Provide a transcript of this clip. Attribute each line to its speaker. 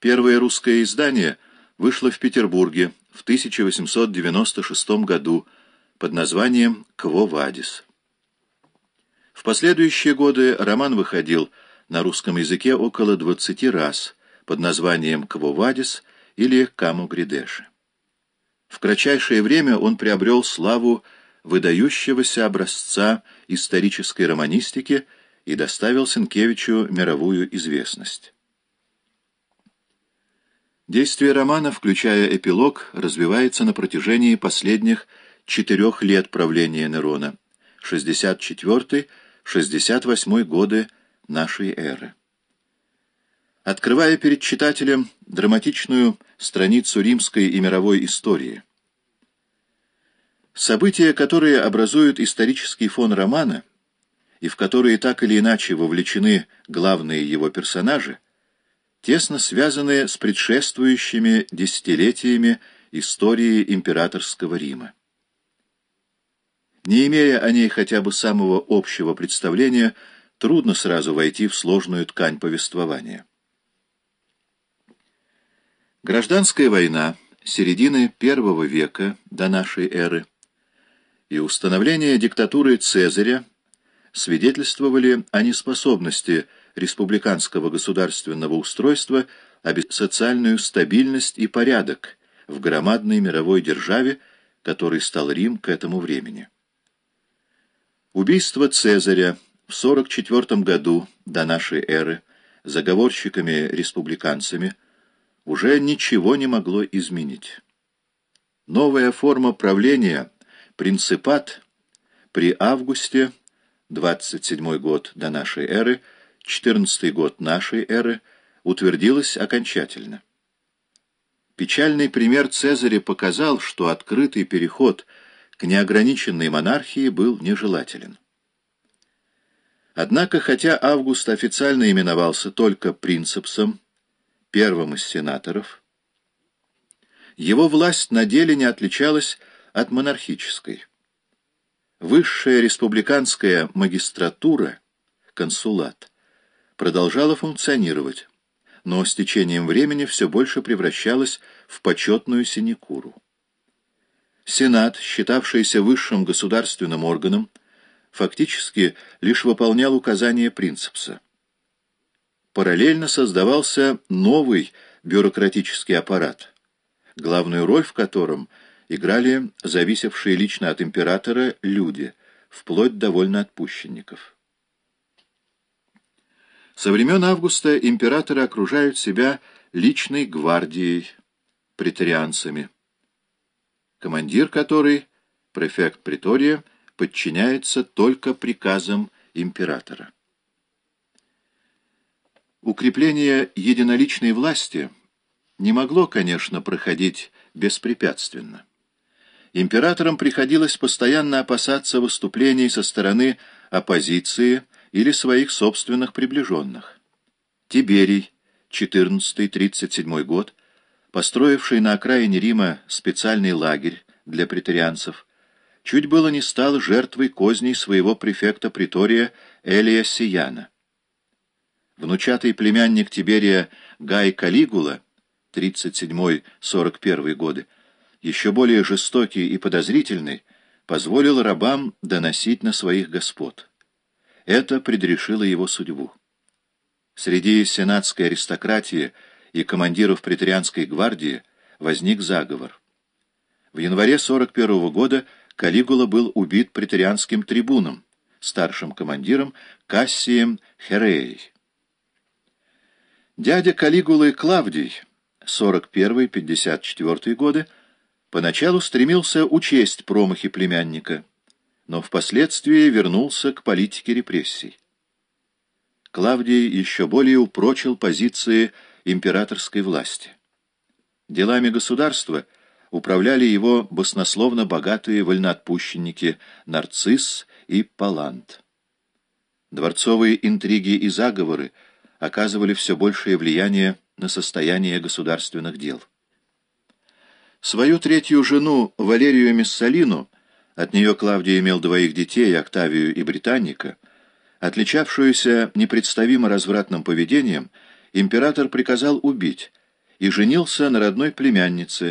Speaker 1: Первое русское издание вышло в Петербурге в 1896 году под названием «Кво Вадис». В последующие годы роман выходил на русском языке около 20 раз под названием «Кво Вадис» или «Каму Гридеши». В кратчайшее время он приобрел славу выдающегося образца исторической романистики и доставил Сенкевичу мировую известность. Действие романа, включая эпилог, развивается на протяжении последних четырех лет правления Нерона, 64-68 годы нашей эры. Открывая перед читателем драматичную страницу римской и мировой истории, События, которые образуют исторический фон романа, и в которые так или иначе вовлечены главные его персонажи, тесно связаны с предшествующими десятилетиями истории императорского Рима. Не имея о ней хотя бы самого общего представления, трудно сразу войти в сложную ткань повествования. Гражданская война середины первого века до нашей эры и установление диктатуры Цезаря свидетельствовали о неспособности республиканского государственного устройства обеспечить социальную стабильность и порядок в громадной мировой державе, которой стал Рим к этому времени. Убийство Цезаря в 44 году до нашей эры заговорщиками-республиканцами уже ничего не могло изменить. Новая форма правления – Принципат при Августе, 27 год до нашей эры, 14 год нашей эры, утвердилась окончательно. Печальный пример Цезаря показал, что открытый переход к неограниченной монархии был нежелателен. Однако, хотя Август официально именовался только принципсом, первым из сенаторов, его власть на деле не отличалась от монархической. Высшая республиканская магистратура, консулат, продолжала функционировать, но с течением времени все больше превращалась в почетную синекуру. Сенат, считавшийся высшим государственным органом, фактически лишь выполнял указания принципса. Параллельно создавался новый бюрократический аппарат, главную роль в котором – играли зависевшие лично от императора люди, вплоть до вольноотпущенников. Со времен Августа императоры окружают себя личной гвардией, претарианцами, командир которой, префект притория, подчиняется только приказам императора. Укрепление единоличной власти не могло, конечно, проходить беспрепятственно императорам приходилось постоянно опасаться выступлений со стороны оппозиции или своих собственных приближенных. Тиберий, 14-37 год, построивший на окраине Рима специальный лагерь для претарианцев, чуть было не стал жертвой козней своего префекта притория Элия Сияна. Внучатый племянник Тиберия Гай Калигула, 37-41 годы, еще более жестокий и подозрительный, позволил рабам доносить на своих господ. Это предрешило его судьбу. Среди сенатской аристократии и командиров претарианской гвардии возник заговор. В январе 41 -го года Калигула был убит претарианским трибуном, старшим командиром Кассием Хереей. Дядя Калигулы Клавдий, 41-54 годы, Поначалу стремился учесть промахи племянника, но впоследствии вернулся к политике репрессий. Клавдий еще более упрочил позиции императорской власти. Делами государства управляли его баснословно богатые вольноотпущенники Нарцисс и Палант. Дворцовые интриги и заговоры оказывали все большее влияние на состояние государственных дел. Свою третью жену, Валерию Миссалину, от нее Клавдий имел двоих детей, Октавию и Британника, отличавшуюся непредставимо развратным поведением, император приказал убить, и женился на родной племяннице,